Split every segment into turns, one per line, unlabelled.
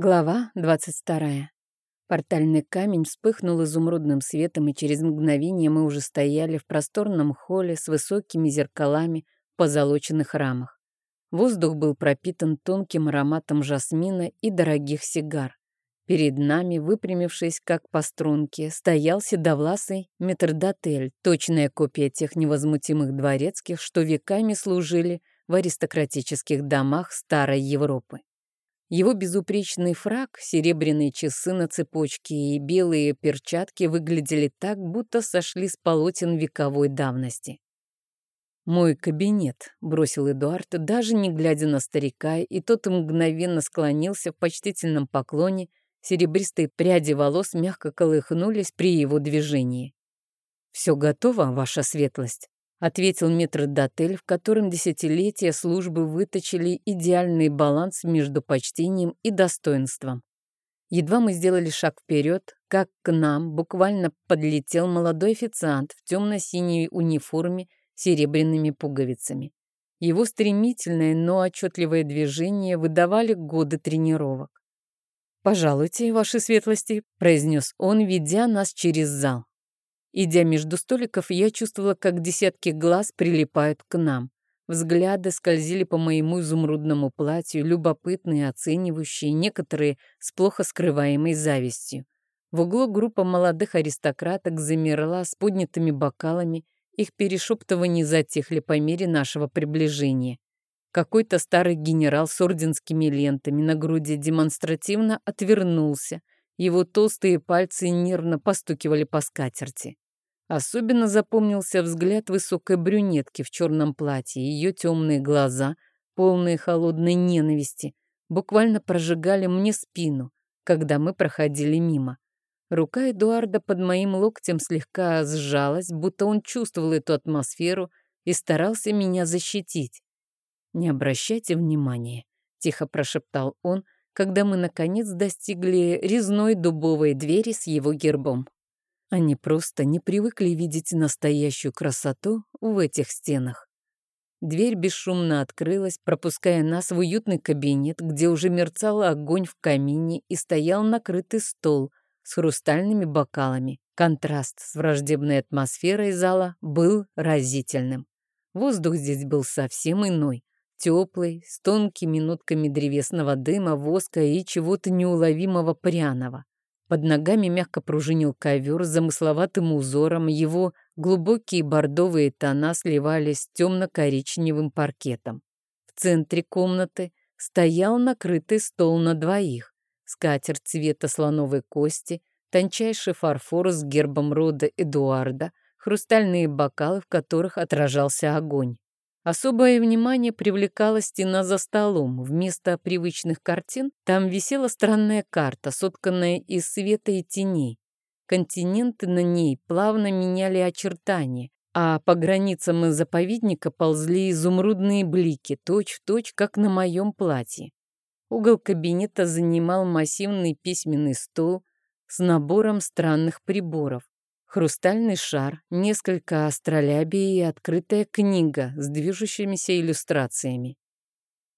Глава 22. Портальный камень вспыхнул изумрудным светом, и через мгновение мы уже стояли в просторном холле с высокими зеркалами в позолоченных рамах. Воздух был пропитан тонким ароматом жасмина и дорогих сигар. Перед нами, выпрямившись как по струнке, стоял седовласый метрдотель, точная копия тех невозмутимых дворецких, что веками служили в аристократических домах старой Европы. Его безупречный фраг, серебряные часы на цепочке и белые перчатки выглядели так, будто сошли с полотен вековой давности. «Мой кабинет», — бросил Эдуард, даже не глядя на старика, и тот мгновенно склонился в почтительном поклоне, серебристые пряди волос мягко колыхнулись при его движении. «Все готово, ваша светлость?» Ответил метрдотель, в котором десятилетия службы выточили идеальный баланс между почтением и достоинством. Едва мы сделали шаг вперед, как к нам буквально подлетел молодой официант в темно-синей униформе с серебряными пуговицами. Его стремительное, но отчетливое движение выдавали годы тренировок. «Пожалуйте, ваши светлости», — произнес он, ведя нас через зал. Идя между столиков, я чувствовала, как десятки глаз прилипают к нам. Взгляды скользили по моему изумрудному платью, любопытные, оценивающие, некоторые с плохо скрываемой завистью. В углу группа молодых аристократок замерла с поднятыми бокалами, их перешептывания затихли по мере нашего приближения. Какой-то старый генерал с орденскими лентами на груди демонстративно отвернулся, его толстые пальцы нервно постукивали по скатерти. Особенно запомнился взгляд высокой брюнетки в черном платье. Ее темные глаза, полные холодной ненависти, буквально прожигали мне спину, когда мы проходили мимо. Рука Эдуарда под моим локтем слегка сжалась, будто он чувствовал эту атмосферу и старался меня защитить. «Не обращайте внимания», — тихо прошептал он, — когда мы, наконец, достигли резной дубовой двери с его гербом. Они просто не привыкли видеть настоящую красоту в этих стенах. Дверь бесшумно открылась, пропуская нас в уютный кабинет, где уже мерцал огонь в камине и стоял накрытый стол с хрустальными бокалами. Контраст с враждебной атмосферой зала был разительным. Воздух здесь был совсем иной, теплый, с тонкими нотками древесного дыма, воска и чего-то неуловимого пряного. Под ногами мягко пружинил ковер с замысловатым узором, его глубокие бордовые тона сливались с темно-коричневым паркетом. В центре комнаты стоял накрытый стол на двоих, скатерть цвета слоновой кости, тончайший фарфор с гербом рода Эдуарда, хрустальные бокалы, в которых отражался огонь. Особое внимание привлекала стена за столом. Вместо привычных картин там висела странная карта, сотканная из света и теней. Континенты на ней плавно меняли очертания, а по границам заповедника ползли изумрудные блики, точь-в-точь, точь, как на моем платье. Угол кабинета занимал массивный письменный стол с набором странных приборов хрустальный шар, несколько астролябий и открытая книга с движущимися иллюстрациями.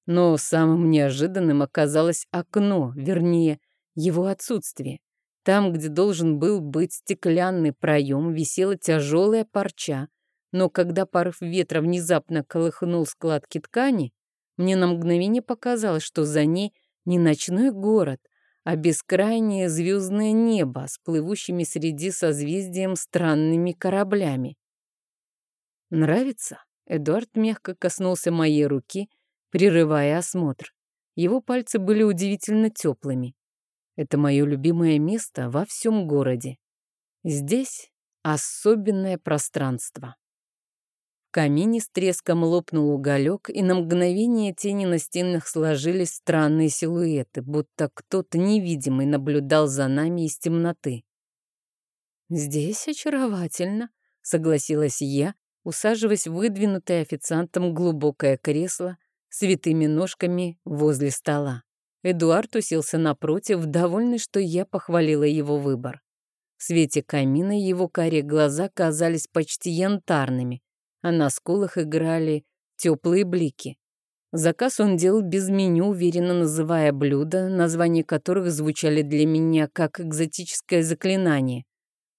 Но самым неожиданным оказалось окно, вернее, его отсутствие. Там, где должен был быть стеклянный проем, висела тяжелая парча, но когда порыв ветра внезапно колыхнул складки ткани, мне на мгновение показалось, что за ней не ночной город, а бескрайнее звездное небо с плывущими среди созвездием странными кораблями. «Нравится?» Эдуард мягко коснулся моей руки, прерывая осмотр. Его пальцы были удивительно теплыми. Это мое любимое место во всем городе. Здесь особенное пространство камине с треском лопнул уголек, и на мгновение тени на стенах сложились странные силуэты, будто кто-то невидимый наблюдал за нами из темноты. «Здесь очаровательно», — согласилась я, усаживаясь в выдвинутое официантом глубокое кресло с витыми ножками возле стола. Эдуард уселся напротив, довольный, что я похвалила его выбор. В свете камина его карие глаза казались почти янтарными, а на скулах играли теплые блики. Заказ он делал без меню, уверенно называя блюда, названия которых звучали для меня как экзотическое заклинание.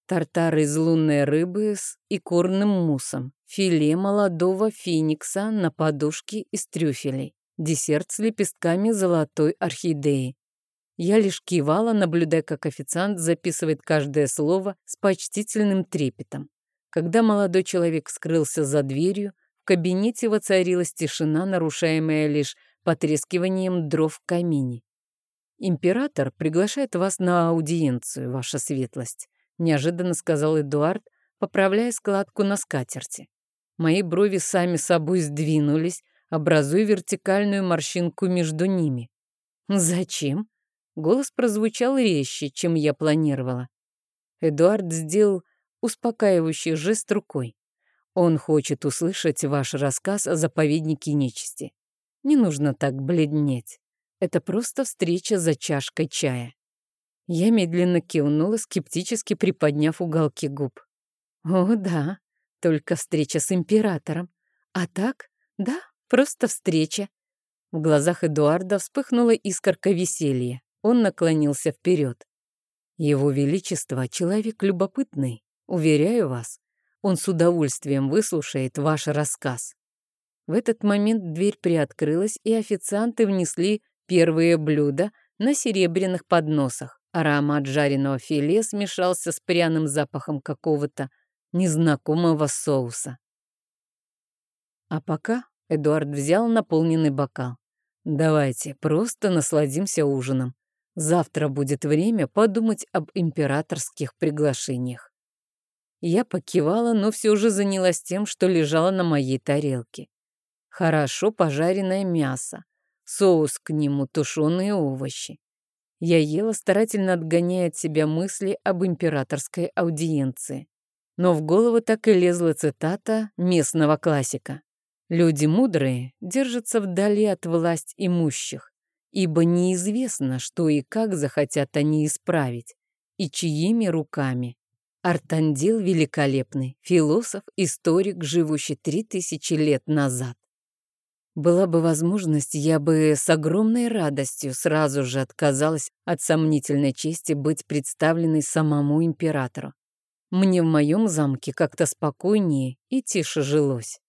Тартар из лунной рыбы с икорным муссом, филе молодого феникса на подушке из трюфелей, десерт с лепестками золотой орхидеи. Я лишь кивала, наблюдая, как официант записывает каждое слово с почтительным трепетом. Когда молодой человек скрылся за дверью, в кабинете воцарилась тишина, нарушаемая лишь потрескиванием дров в камине. «Император приглашает вас на аудиенцию, ваша светлость», неожиданно сказал Эдуард, поправляя складку на скатерти. Мои брови сами собой сдвинулись, образуя вертикальную морщинку между ними. «Зачем?» Голос прозвучал резче, чем я планировала. Эдуард сделал успокаивающий жест рукой. Он хочет услышать ваш рассказ о заповеднике нечисти. Не нужно так бледнеть. Это просто встреча за чашкой чая. Я медленно кивнула, скептически приподняв уголки губ. О, да, только встреча с императором. А так, да, просто встреча. В глазах Эдуарда вспыхнула искорка веселья. Он наклонился вперед. Его Величество — человек любопытный, уверяю вас. Он с удовольствием выслушает ваш рассказ. В этот момент дверь приоткрылась, и официанты внесли первые блюда на серебряных подносах. Аромат жареного филе смешался с пряным запахом какого-то незнакомого соуса. А пока Эдуард взял наполненный бокал. «Давайте, просто насладимся ужином. Завтра будет время подумать об императорских приглашениях». Я покивала, но все же занялась тем, что лежало на моей тарелке. Хорошо пожаренное мясо, соус к нему, тушеные овощи. Я ела, старательно отгоняя от себя мысли об императорской аудиенции. Но в голову так и лезла цитата местного классика. «Люди мудрые держатся вдали от власть имущих, ибо неизвестно, что и как захотят они исправить, и чьими руками Артандил великолепный, философ, историк, живущий три тысячи лет назад. Была бы возможность, я бы с огромной радостью сразу же отказалась от сомнительной чести быть представленной самому императору. Мне в моем замке как-то спокойнее и тише жилось.